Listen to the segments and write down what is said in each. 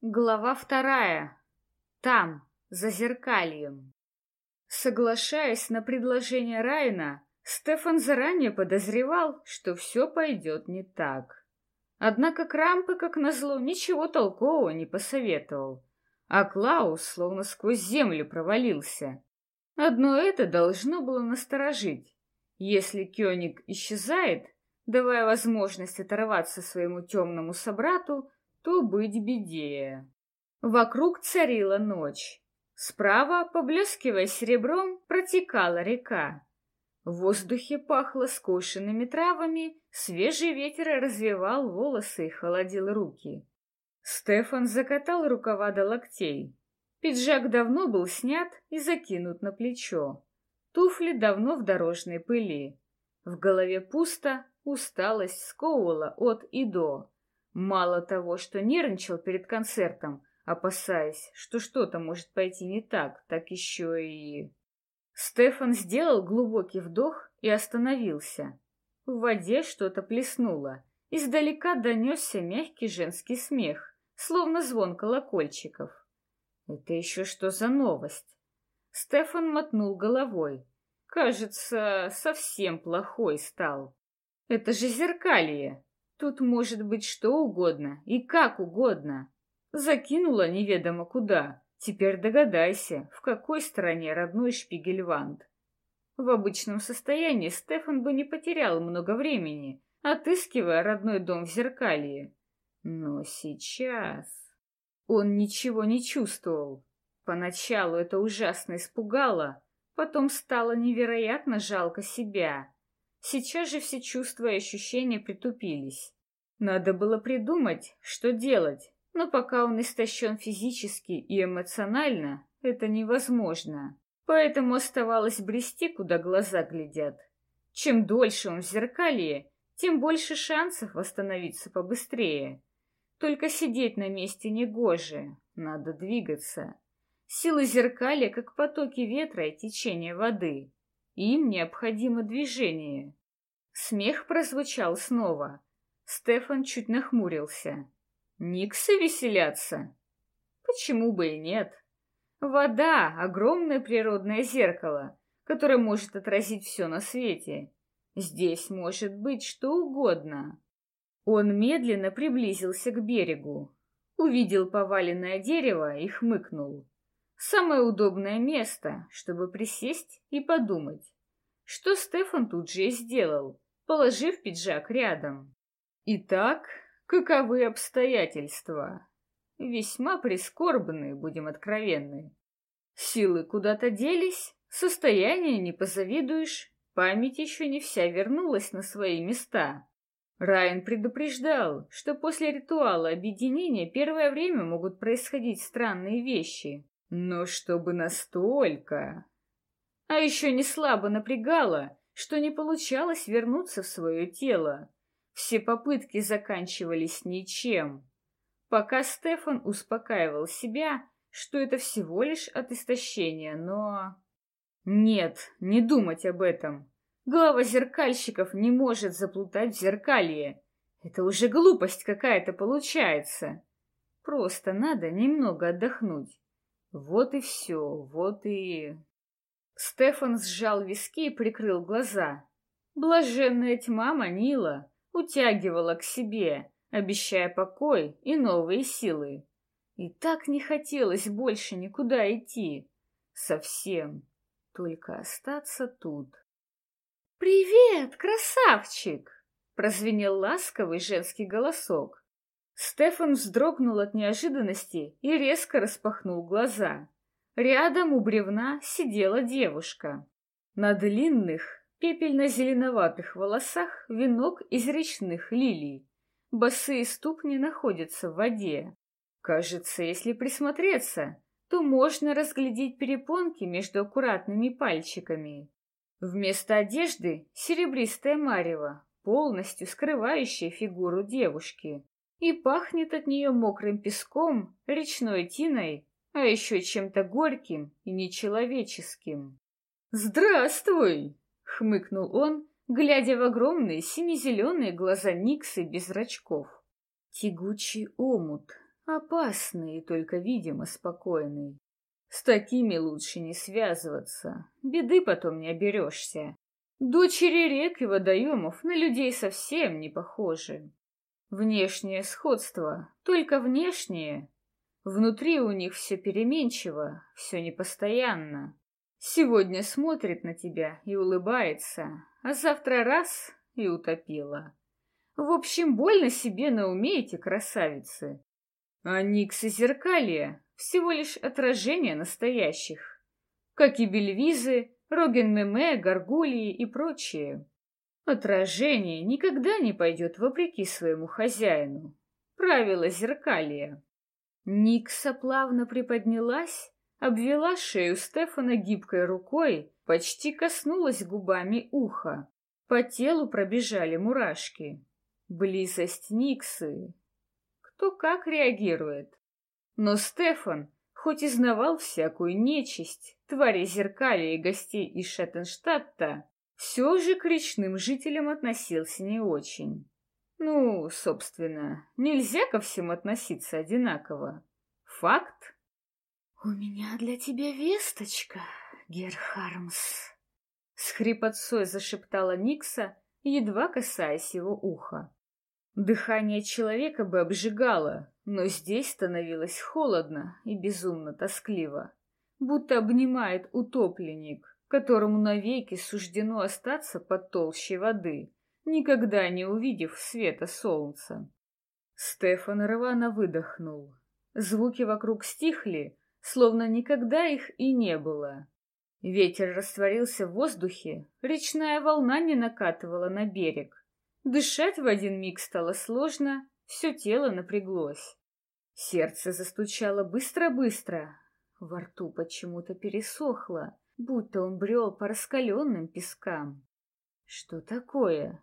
Глава вторая. Там, за зеркальем. Соглашаясь на предложение Райна, Стефан заранее подозревал, что все пойдет не так. Однако Крампы, как назло, ничего толкового не посоветовал, а Клаус словно сквозь землю провалился. Одно это должно было насторожить. Если Кёник исчезает, давая возможность оторваться своему темному собрату, то быть беде. Вокруг царила ночь. Справа, поблескивая серебром, протекала река. В воздухе пахло скошенными травами, свежий ветер развивал волосы и холодил руки. Стефан закатал рукава до локтей. Пиджак давно был снят и закинут на плечо. Туфли давно в дорожной пыли. В голове пусто, усталость сковывала от и до. Мало того, что нервничал перед концертом, опасаясь, что что-то может пойти не так, так еще и... Стефан сделал глубокий вдох и остановился. В воде что-то плеснуло. Издалека донесся мягкий женский смех, словно звон колокольчиков. Это еще что за новость? Стефан мотнул головой. Кажется, совсем плохой стал. Это же зеркалье. Тут может быть что угодно и как угодно. Закинула неведомо куда. Теперь догадайся, в какой стороне родной Шпигельванд. В обычном состоянии Стефан бы не потерял много времени, отыскивая родной дом в Зеркалье. Но сейчас... Он ничего не чувствовал. Поначалу это ужасно испугало, потом стало невероятно жалко себя. Сейчас же все чувства и ощущения притупились. Надо было придумать, что делать, но пока он истощен физически и эмоционально, это невозможно. Поэтому оставалось брести, куда глаза глядят. Чем дольше он в зеркалье, тем больше шансов восстановиться побыстрее. Только сидеть на месте негоже, надо двигаться. Силы зеркалья, как потоки ветра и течение воды. Им необходимо движение. Смех прозвучал снова. Стефан чуть нахмурился. Никсы веселятся? Почему бы и нет? Вода — огромное природное зеркало, которое может отразить все на свете. Здесь может быть что угодно. Он медленно приблизился к берегу, увидел поваленное дерево и хмыкнул. Самое удобное место, чтобы присесть и подумать. Что Стефан тут же и сделал, положив пиджак рядом. Итак, каковы обстоятельства? Весьма прискорбные, будем откровенны. Силы куда-то делись, состояние не позавидуешь, память еще не вся вернулась на свои места. Райан предупреждал, что после ритуала объединения первое время могут происходить странные вещи. Но чтобы настолько... А еще не слабо напрягало, что не получалось вернуться в свое тело. Все попытки заканчивались ничем. Пока Стефан успокаивал себя, что это всего лишь от истощения, но... Нет, не думать об этом. Глава зеркальщиков не может заплутать в зеркалье. Это уже глупость какая-то получается. Просто надо немного отдохнуть. Вот и все, вот и... Стефан сжал виски и прикрыл глаза. Блаженная тьма манила, утягивала к себе, обещая покой и новые силы. И так не хотелось больше никуда идти. Совсем. Только остаться тут. «Привет, красавчик!» — прозвенел ласковый женский голосок. Стефан вздрогнул от неожиданности и резко распахнул глаза. Рядом у бревна сидела девушка. На длинных, пепельно-зеленоватых волосах венок из речных лилий. Босые ступни находятся в воде. Кажется, если присмотреться, то можно разглядеть перепонки между аккуратными пальчиками. Вместо одежды серебристая марево, полностью скрывающая фигуру девушки и пахнет от нее мокрым песком, речной тиной, а еще чем-то горьким и нечеловеческим. «Здравствуй!» — хмыкнул он, глядя в огромные сине-зеленые глаза Никсы без зрачков. Тягучий омут, Опасный и только, видимо, спокойный. С такими лучше не связываться, беды потом не оберешься. Дочери рек и водоемов на людей совсем не похожи. Внешнее сходство, только внешнее. Внутри у них все переменчиво, все непостоянно. Сегодня смотрит на тебя и улыбается, а завтра раз и утопила. В общем, больно себе на уме эти красавицы. А Никс и Зеркалье — всего лишь отражение настоящих. Как и Бельвизы, Роген-Меме, Гаргулии и прочие. Отражение никогда не пойдет вопреки своему хозяину. Правило зеркалия. Никса плавно приподнялась, обвела шею Стефана гибкой рукой, почти коснулась губами уха. По телу пробежали мурашки. Близость Никсы. Кто как реагирует. Но Стефан, хоть и знавал всякую нечисть, твари зеркали и гостей из Шеттенштадта, все же к речным жителям относился не очень. Ну, собственно, нельзя ко всем относиться одинаково. Факт «У меня для тебя весточка, Герхармс», — с хрипотцой зашептала Никса, едва касаясь его уха. Дыхание человека бы обжигало, но здесь становилось холодно и безумно тоскливо, будто обнимает утопленник, которому навеки суждено остаться под толщей воды, никогда не увидев света солнца. Стефан рвано выдохнул. Звуки вокруг стихли, словно никогда их и не было. Ветер растворился в воздухе, речная волна не накатывала на берег. Дышать в один миг стало сложно, все тело напряглось. Сердце застучало быстро-быстро, во рту почему-то пересохло, будто он брел по раскаленным пескам. Что такое?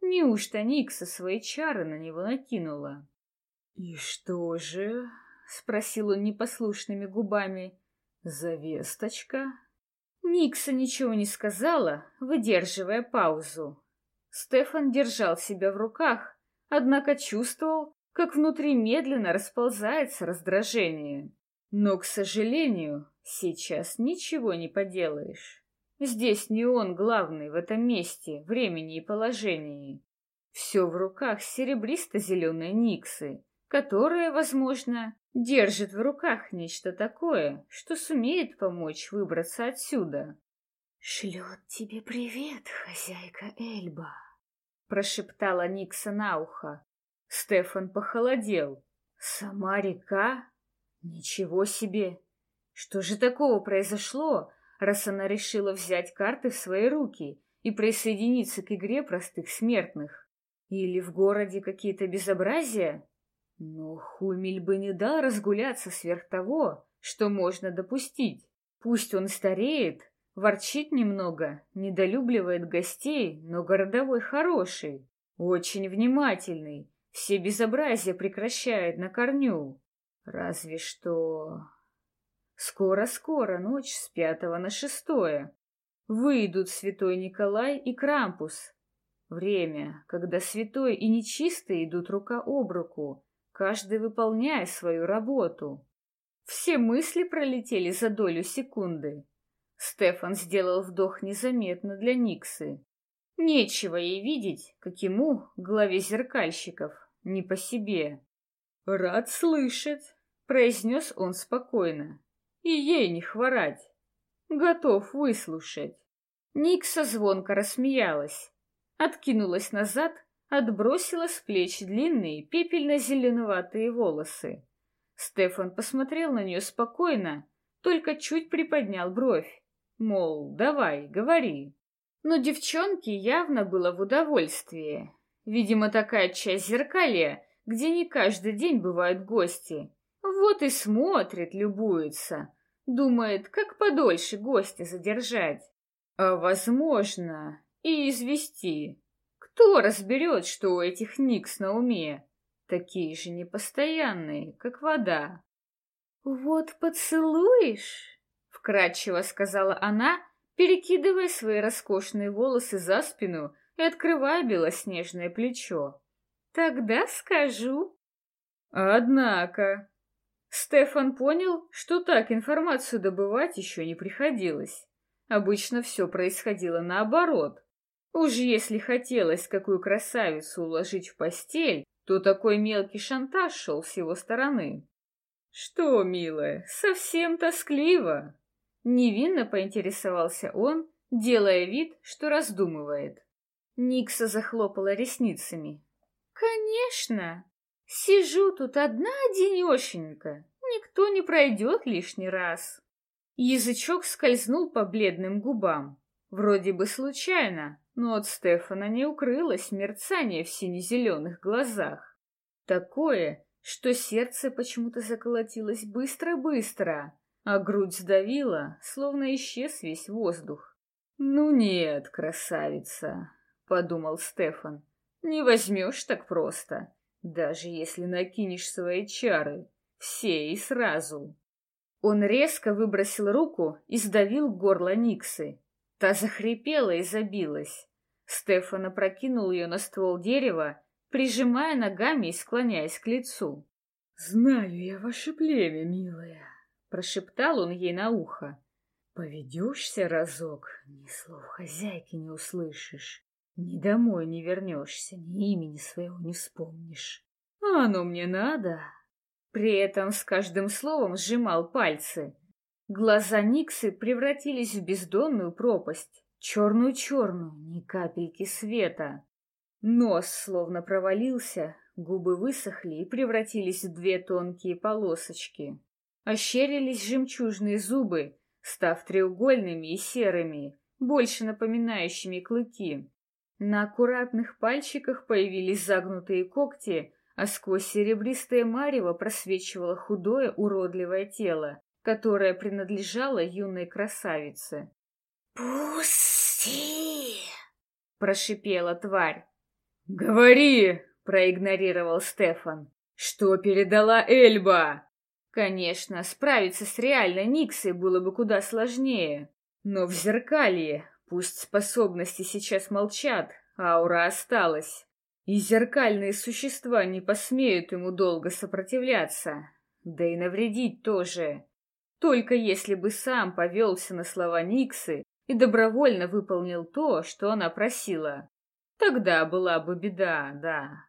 Неужто Никса свои чары на него накинула? И что же? — спросил он непослушными губами. «Завесточка?» Никса ничего не сказала, выдерживая паузу. Стефан держал себя в руках, однако чувствовал, как внутри медленно расползается раздражение. Но, к сожалению, сейчас ничего не поделаешь. Здесь не он главный в этом месте, времени и положении. Все в руках серебристо-зеленой Никсы, которая, возможно, держит в руках нечто такое, что сумеет помочь выбраться отсюда. «Шлет тебе привет, хозяйка Эльба», — прошептала Никса на ухо. Стефан похолодел. «Сама река? Ничего себе! Что же такого произошло, раз она решила взять карты в свои руки и присоединиться к игре простых смертных? Или в городе какие-то безобразия?» Но Хумель бы не дал разгуляться сверх того, что можно допустить. Пусть он стареет, ворчит немного, недолюбливает гостей, но городовой хороший, очень внимательный, все безобразия прекращает на корню. Разве что... Скоро-скоро ночь с пятого на шестое. Выйдут святой Николай и Крампус. Время, когда святой и нечистый идут рука об руку, каждый выполняя свою работу. Все мысли пролетели за долю секунды. Стефан сделал вдох незаметно для Никсы. Нечего ей видеть, как ему, главе зеркальщиков, не по себе. «Рад слышать», — произнес он спокойно. «И ей не хворать. Готов выслушать». Никса звонко рассмеялась, откинулась назад отбросила с плеч длинные пепельно-зеленоватые волосы. Стефан посмотрел на нее спокойно, только чуть приподнял бровь, мол, давай, говори. Но девчонке явно было в удовольствии. Видимо, такая часть зеркалья, где не каждый день бывают гости. Вот и смотрит, любуется. Думает, как подольше гостя задержать. А, возможно, и извести. Кто разберет, что у этих Никс на уме? Такие же непостоянные, как вода. «Вот поцелуешь?» — вкратчиво сказала она, перекидывая свои роскошные волосы за спину и открывая белоснежное плечо. «Тогда скажу». Однако... Стефан понял, что так информацию добывать еще не приходилось. Обычно все происходило наоборот. Уж если хотелось какую красавицу уложить в постель, то такой мелкий шантаж шел с его стороны. «Что, милая, совсем тоскливо?» Невинно поинтересовался он, делая вид, что раздумывает. Никса захлопала ресницами. «Конечно! Сижу тут одна-одинешенька. Никто не пройдет лишний раз». Язычок скользнул по бледным губам. Вроде бы случайно, но от Стефана не укрылось мерцание в сине-зеленых глазах. Такое, что сердце почему-то заколотилось быстро-быстро, а грудь сдавила, словно исчез весь воздух. «Ну нет, красавица», — подумал Стефан, — «не возьмешь так просто, даже если накинешь свои чары, все и сразу». Он резко выбросил руку и сдавил горло Никсы. Та захрипела и забилась. Стефан опрокинул ее на ствол дерева, прижимая ногами и склоняясь к лицу. «Знаю я ваше племя, милая», — прошептал он ей на ухо. «Поведешься разок, ни слов хозяйки не услышишь, ни домой не вернешься, ни имени своего не вспомнишь. А оно мне надо». При этом с каждым словом сжимал пальцы. Глаза Никсы превратились в бездонную пропасть, черную-черную, ни капельки света. Нос словно провалился, губы высохли и превратились в две тонкие полосочки. Ощерились жемчужные зубы, став треугольными и серыми, больше напоминающими клыки. На аккуратных пальчиках появились загнутые когти, а сквозь серебристое марево просвечивало худое уродливое тело, которое принадлежало юной красавице. «Пусти!» — прошипела тварь. «Говори!» — проигнорировал Стефан. «Что передала Эльба?» Конечно, справиться с реальной Никсой было бы куда сложнее. Но в зеркалье, пусть способности сейчас молчат, аура осталась. И зеркальные существа не посмеют ему долго сопротивляться. Да и навредить тоже. Только если бы сам повелся на слова Никсы и добровольно выполнил то, что она просила. Тогда была бы беда, да.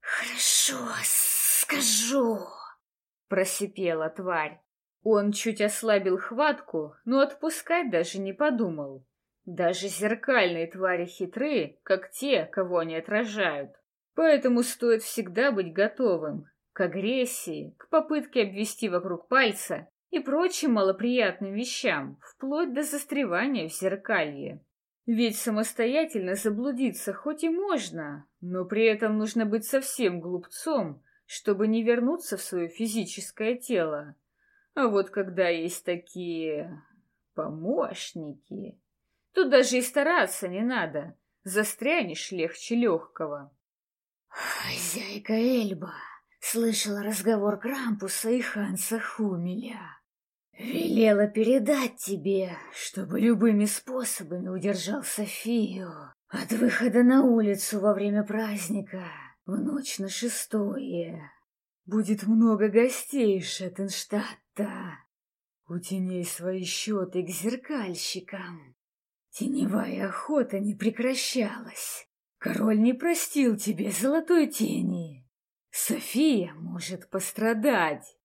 «Хорошо, скажу», — просипела тварь. Он чуть ослабил хватку, но отпускать даже не подумал. Даже зеркальные твари хитры, как те, кого они отражают. Поэтому стоит всегда быть готовым к агрессии, к попытке обвести вокруг пальца и прочим малоприятным вещам, вплоть до застревания в зеркалье. Ведь самостоятельно заблудиться хоть и можно, но при этом нужно быть совсем глупцом, чтобы не вернуться в свое физическое тело. А вот когда есть такие помощники, то даже и стараться не надо, застрянешь легче легкого. «Хозяйка Эльба слышала разговор Крампуса и Ханса Хумеля. Велела передать тебе, чтобы любыми способами удержал Софию от выхода на улицу во время праздника в ночь на шестое. Будет много гостей Шеттенштадта. У теней свои счеты к зеркальщикам. Теневая охота не прекращалась. Король не простил тебе золотой тени. София может пострадать.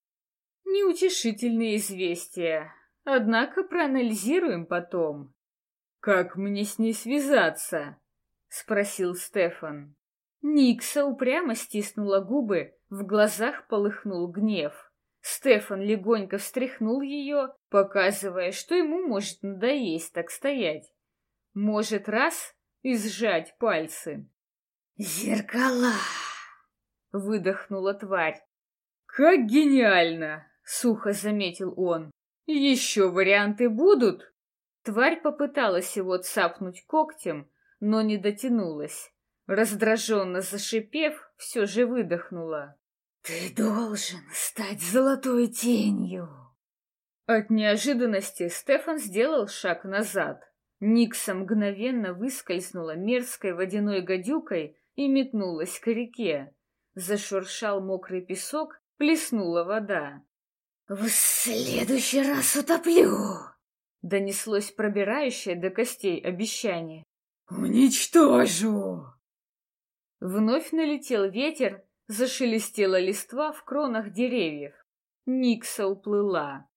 Неутешительные известия. Однако проанализируем потом. Как мне с ней связаться? спросил Стефан. Никса упрямо стиснула губы, в глазах полыхнул гнев. Стефан легонько встряхнул ее, показывая, что ему может надоесть так стоять. Может, раз и сжать пальцы. «Зеркала!» — выдохнула тварь. «Как гениально!» — сухо заметил он. «Еще варианты будут?» Тварь попыталась его цапнуть когтем, но не дотянулась. Раздраженно зашипев, все же выдохнула. «Ты должен стать золотой тенью!» От неожиданности Стефан сделал шаг назад. Никса мгновенно выскользнула мерзкой водяной гадюкой и метнулась к реке. Зашуршал мокрый песок, плеснула вода. «В следующий раз утоплю!» Донеслось пробирающее до костей обещание. «Уничтожу!» Вновь налетел ветер, зашелестела листва в кронах деревьев. Никса уплыла.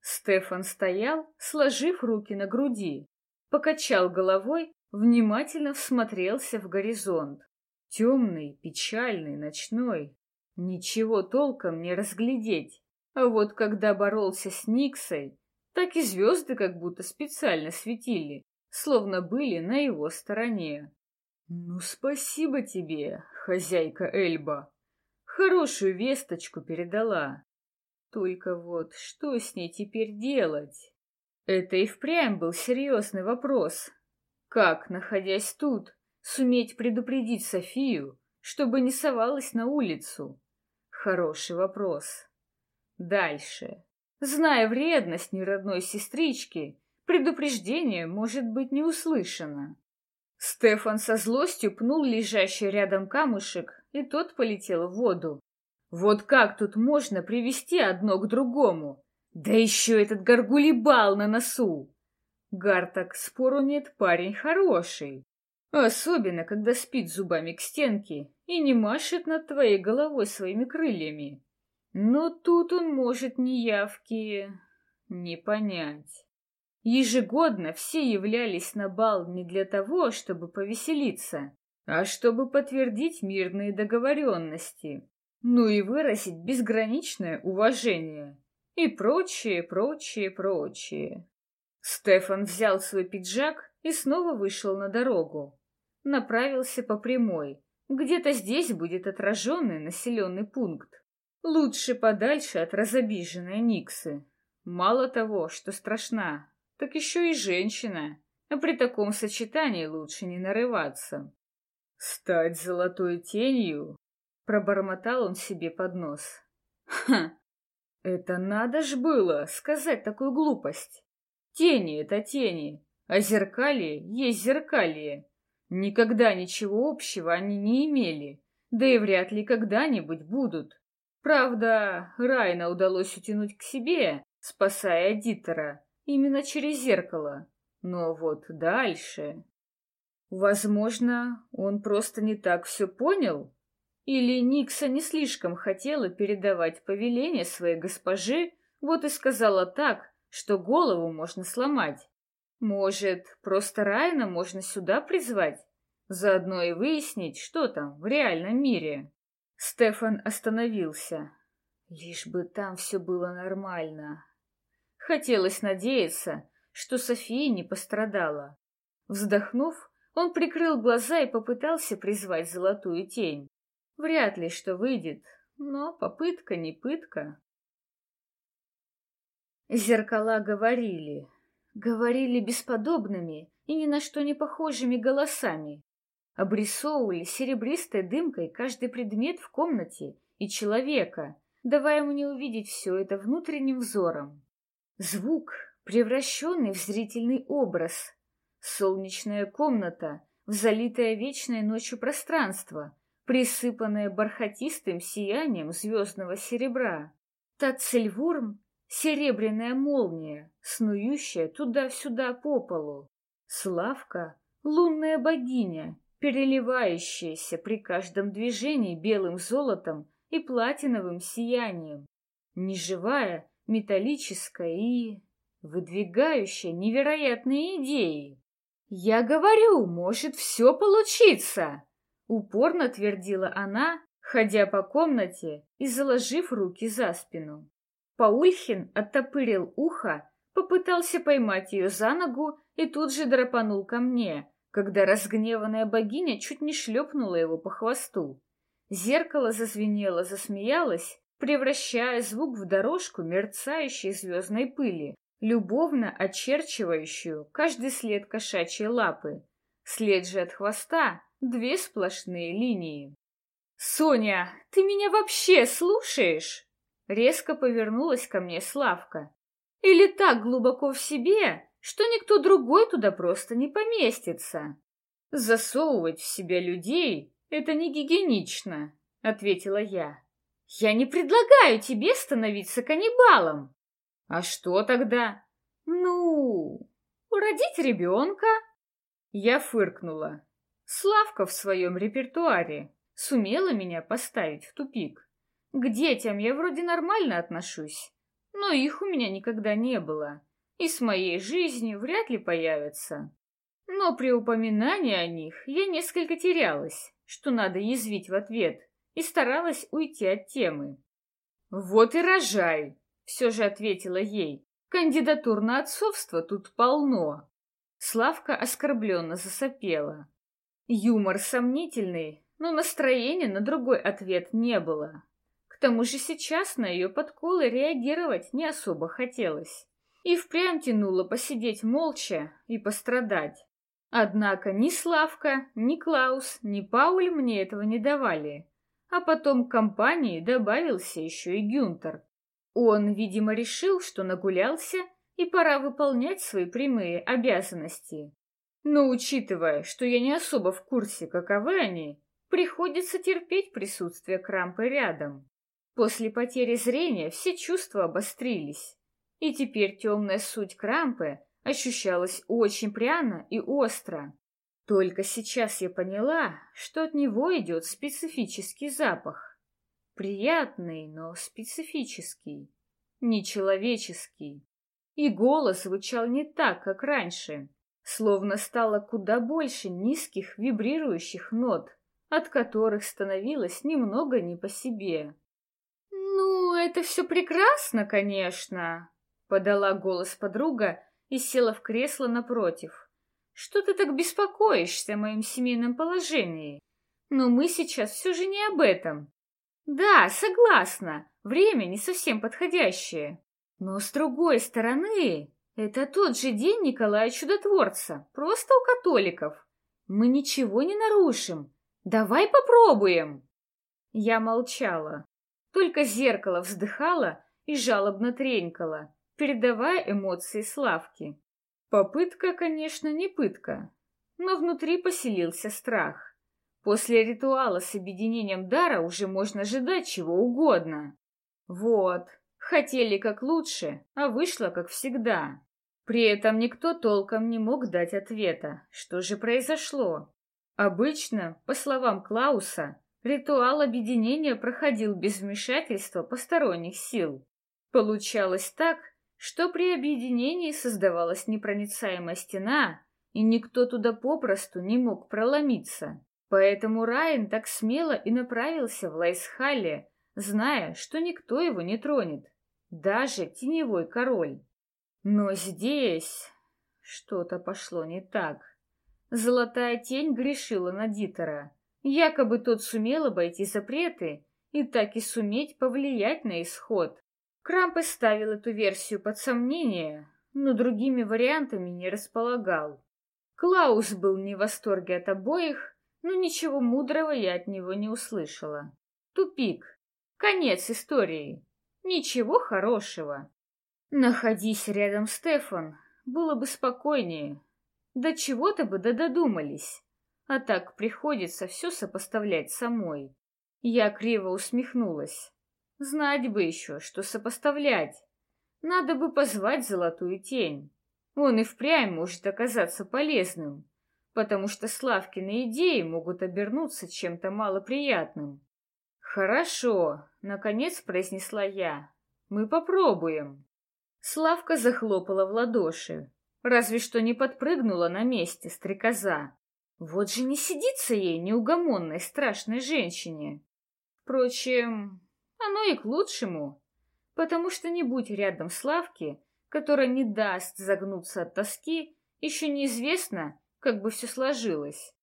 Стефан стоял, сложив руки на груди, покачал головой, внимательно всмотрелся в горизонт. Темный, печальный, ночной. Ничего толком не разглядеть. А вот когда боролся с Никсой, так и звезды как будто специально светили, словно были на его стороне. «Ну, спасибо тебе, хозяйка Эльба. Хорошую весточку передала. Только вот что с ней теперь делать? Это и впрямь был серьезный вопрос. Как, находясь тут, суметь предупредить Софию, чтобы не совалась на улицу? Хороший вопрос. Дальше. Зная вредность неродной сестрички, предупреждение может быть не услышано. Стефан со злостью пнул лежащий рядом камушек, и тот полетел в воду. Вот как тут можно привести одно к другому? Да еще этот горгулибал на носу! Гартак, спору нет, парень хороший. Особенно, когда спит зубами к стенке и не машет над твоей головой своими крыльями. Но тут он может неявки не понять. Ежегодно все являлись на бал не для того, чтобы повеселиться, а чтобы подтвердить мирные договоренности, ну и выразить безграничное уважение, и прочее, прочее, прочее. Стефан взял свой пиджак и снова вышел на дорогу. Направился по прямой. Где-то здесь будет отраженный населенный пункт. Лучше подальше от разобиженной Никсы. Мало того, что страшна, так еще и женщина. А при таком сочетании лучше не нарываться. Стать золотой тенью? Пробормотал он себе под нос. Ха! Это надо ж было сказать такую глупость. Тени — это тени, а зеркалье есть зеркалье. Никогда ничего общего они не имели, да и вряд ли когда-нибудь будут. Правда, Райна удалось утянуть к себе, спасая Дитера, именно через зеркало. Но вот дальше... Возможно, он просто не так все понял? Или Никса не слишком хотела передавать повеление своей госпожи, вот и сказала так, что голову можно сломать? Может, просто Райна можно сюда призвать? Заодно и выяснить, что там в реальном мире. Стефан остановился. Лишь бы там все было нормально. Хотелось надеяться, что София не пострадала. Вздохнув, он прикрыл глаза и попытался призвать золотую тень. Вряд ли что выйдет, но попытка не пытка. Зеркала говорили, говорили бесподобными и ни на что не похожими голосами обрисовывали серебристой дымкой каждый предмет в комнате и человека, давая мне увидеть все это внутренним взором. Звук, превращенный в зрительный образ. Солнечная комната, в залитое вечной ночью пространство, присыпанное бархатистым сиянием звездного серебра. Тацельвурм — серебряная молния, снующая туда-сюда по полу. Славка — лунная богиня, переливающаяся при каждом движении белым золотом и платиновым сиянием, неживая, металлическая и выдвигающая невероятные идеи. «Я говорю, может все получиться!» — упорно твердила она, ходя по комнате и заложив руки за спину. Паульхин оттопырил ухо, попытался поймать ее за ногу и тут же драпанул ко мне, когда разгневанная богиня чуть не шлепнула его по хвосту. Зеркало зазвенело, засмеялось, превращая звук в дорожку мерцающей звездной пыли, любовно очерчивающую каждый след кошачьей лапы. След же от хвоста — две сплошные линии. «Соня, ты меня вообще слушаешь?» Резко повернулась ко мне Славка. «Или так глубоко в себе, что никто другой туда просто не поместится. Засовывать в себя людей — это не гигиенично, ответила я. Я не предлагаю тебе становиться каннибалом. А что тогда? Ну, родить ребенка. Я фыркнула. Славка в своем репертуаре сумела меня поставить в тупик. К детям я вроде нормально отношусь, но их у меня никогда не было, и с моей жизнью вряд ли появятся. Но при упоминании о них я несколько терялась, что надо язвить в ответ, и старалась уйти от темы. «Вот и рожай!» — все же ответила ей. «Кандидатур на отцовство тут полно». Славка оскорбленно засопела. Юмор сомнительный, но настроения на другой ответ не было. К тому же сейчас на ее подколы реагировать не особо хотелось. И впрямь тянуло посидеть молча и пострадать. Однако ни Славка, ни Клаус, ни Пауль мне этого не давали. А потом к компании добавился еще и Гюнтер. Он, видимо, решил, что нагулялся и пора выполнять свои прямые обязанности. Но учитывая, что я не особо в курсе, каковы они, приходится терпеть присутствие Крампы рядом. После потери зрения все чувства обострились, и теперь темная суть Крампы ощущалась очень пряно и остро. Только сейчас я поняла, что от него идет специфический запах. Приятный, но специфический, нечеловеческий. И голос звучал не так, как раньше, словно стало куда больше низких вибрирующих нот, от которых становилось немного не по себе. «Ну, это все прекрасно, конечно», — подала голос подруга и села в кресло напротив. «Что ты так беспокоишься о моем семейном положении? Но мы сейчас все же не об этом. Да, согласна, время не совсем подходящее. Но с другой стороны, это тот же день Николая Чудотворца, просто у католиков. Мы ничего не нарушим. Давай попробуем. Я молчала. Только зеркало вздыхало и жалобно тренькало, передавая эмоции Славки. Попытка, конечно, не пытка, но внутри поселился страх. После ритуала с объединением дара уже можно ожидать чего угодно. Вот, хотели как лучше, а вышло как всегда. При этом никто толком не мог дать ответа, что же произошло. Обычно, по словам Клауса, Ритуал объединения проходил без вмешательства посторонних сил. Получалось так, что при объединении создавалась непроницаемая стена, и никто туда попросту не мог проломиться. Поэтому Райан так смело и направился в Лайсхалле, зная, что никто его не тронет, даже теневой король. Но здесь что-то пошло не так. Золотая тень грешила на Дитера, Якобы тот сумел обойти запреты и так и суметь повлиять на исход. Крамп ставил эту версию под сомнение, но другими вариантами не располагал. Клаус был не в восторге от обоих, но ничего мудрого я от него не услышала. Тупик. Конец истории. Ничего хорошего. Находись рядом Стефан, было бы спокойнее. До чего-то бы да додумались. А так приходится все сопоставлять самой. Я криво усмехнулась. Знать бы еще, что сопоставлять. Надо бы позвать золотую тень. Он и впрямь может оказаться полезным, потому что Славкины идеи могут обернуться чем-то малоприятным. «Хорошо», — наконец произнесла я. «Мы попробуем». Славка захлопала в ладоши, разве что не подпрыгнула на месте стрекоза. Вот же не сидится ей неугомонной страшной женщине. Впрочем, оно и к лучшему, потому что не будь рядом Славки, которая не даст загнуться от тоски, еще неизвестно, как бы все сложилось.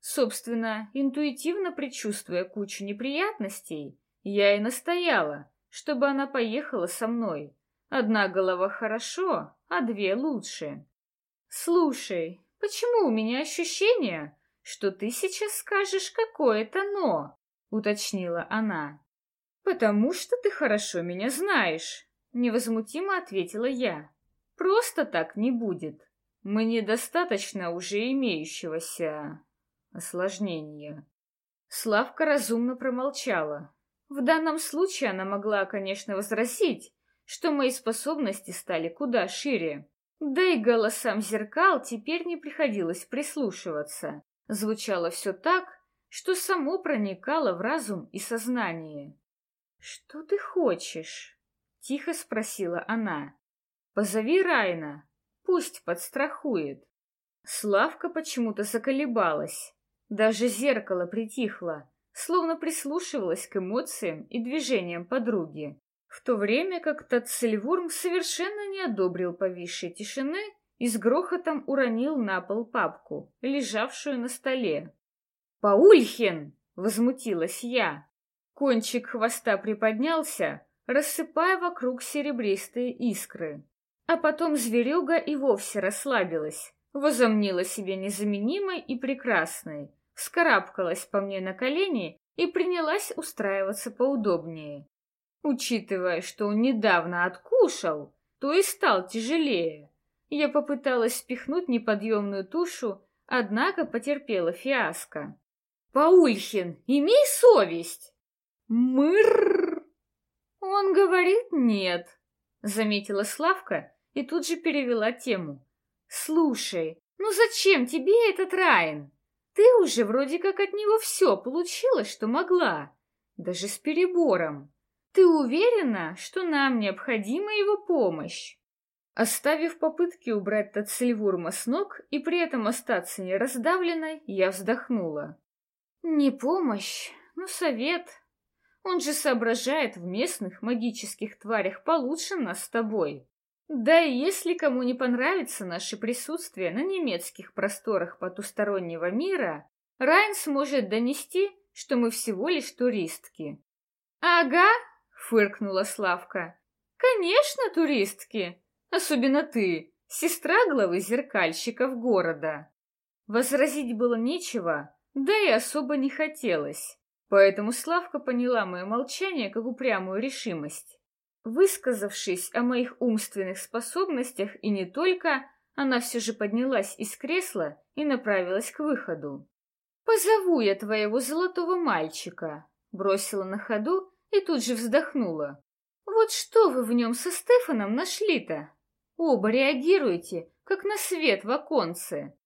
Собственно, интуитивно предчувствуя кучу неприятностей, я и настояла, чтобы она поехала со мной. Одна голова хорошо, а две лучше. «Слушай, Почему у меня ощущение, что ты сейчас скажешь какое-то «но», — уточнила она. «Потому что ты хорошо меня знаешь», — невозмутимо ответила я. «Просто так не будет. Мне достаточно уже имеющегося осложнения». Славка разумно промолчала. В данном случае она могла, конечно, возразить, что мои способности стали куда шире. Да и голосам зеркал теперь не приходилось прислушиваться. Звучало все так, что само проникало в разум и сознание. «Что ты хочешь?» — тихо спросила она. «Позови Райна, пусть подстрахует». Славка почему-то заколебалась. Даже зеркало притихло, словно прислушивалась к эмоциям и движениям подруги, в то время как Тацельвурм совершенно не одобрил повисшей тишины и с грохотом уронил на пол папку, лежавшую на столе. «Паульхин!» — возмутилась я. Кончик хвоста приподнялся, рассыпая вокруг серебристые искры. А потом зверюга и вовсе расслабилась, возомнила себя незаменимой и прекрасной, вскарабкалась по мне на колени и принялась устраиваться поудобнее. Учитывая, что он недавно откушал, то и стал тяжелее. Я попыталась спихнуть неподъемную тушу, однако потерпела фиаско. «Паульхин, имей совесть!» «Мыр!» «Он говорит нет», — заметила Славка и тут же перевела тему. «Слушай, ну зачем тебе этот Райан? Ты уже вроде как от него все получила, что могла, даже с перебором. Ты уверена, что нам необходима его помощь?» Оставив попытки убрать Тацельвурма с ног и при этом остаться нераздавленной, я вздохнула. «Не помощь, но совет. Он же соображает в местных магических тварях получше нас с тобой. Да и если кому не понравится наше присутствие на немецких просторах потустороннего мира, Райн сможет донести, что мы всего лишь туристки. «Ага», — фыркнула Славка, — «конечно, туристки, особенно ты, сестра главы зеркальщиков города». Возразить было нечего, да и особо не хотелось, поэтому Славка поняла мое молчание как упрямую решимость. Высказавшись о моих умственных способностях и не только, она все же поднялась из кресла и направилась к выходу. «Позову я твоего золотого мальчика», — бросила на ходу и тут же вздохнула. «Вот что вы в нем со Стефаном нашли-то? Оба реагируете, как на свет в оконце».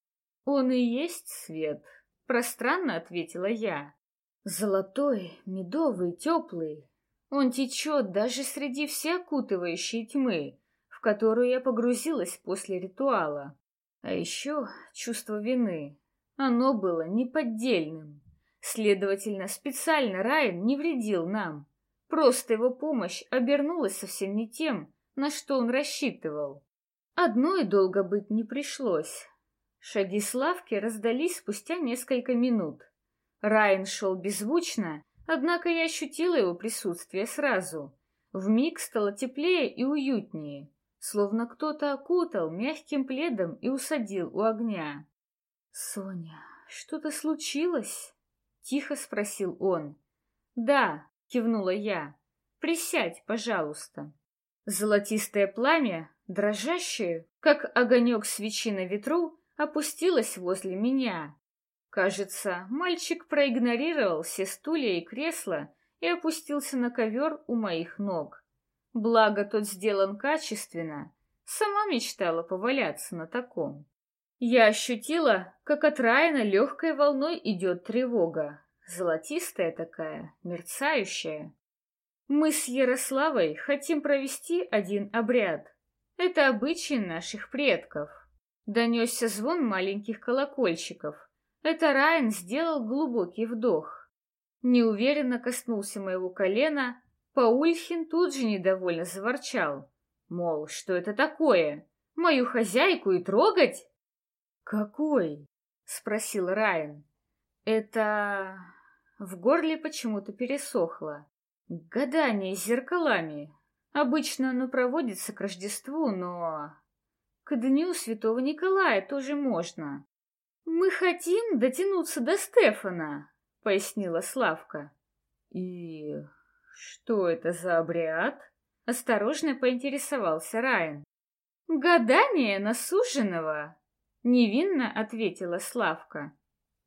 «Он и есть свет», — пространно ответила я. «Золотой, медовый, теплый, он течет даже среди всеокутывающей тьмы, в которую я погрузилась после ритуала. А еще чувство вины. Оно было неподдельным. Следовательно, специально Райан не вредил нам. Просто его помощь обернулась совсем не тем, на что он рассчитывал. Одной долго быть не пришлось. Шаги Славки раздались спустя несколько минут. Райан шел беззвучно, Однако я ощутила его присутствие сразу. Вмиг стало теплее и уютнее, словно кто-то окутал мягким пледом и усадил у огня. «Соня, что-то случилось?» — тихо спросил он. «Да», — кивнула я. «Присядь, пожалуйста». Золотистое пламя, дрожащее, как огонек свечи на ветру, опустилось возле меня. Кажется, мальчик проигнорировал все стулья и кресла и опустился на ковер у моих ног. Благо, тот сделан качественно. Сама мечтала поваляться на таком. Я ощутила, как от Райана легкой волной идет тревога. Золотистая такая, мерцающая. Мы с Ярославой хотим провести один обряд. Это обычай наших предков. Донесся звон маленьких колокольчиков — это Райан сделал глубокий вдох. Неуверенно коснулся моего колена, Паульхин тут же недовольно заворчал. Мол, что это такое? Мою хозяйку и трогать? Какой? Спросил Райан. Это... В горле почему-то пересохло. Гадание с зеркалами. Обычно оно проводится к Рождеству, но... К Дню Святого Николая тоже можно. «Мы хотим дотянуться до Стефана», — пояснила Славка. «И что это за обряд?» — осторожно поинтересовался Райан. «Гадание на суженого», — невинно ответила Славка.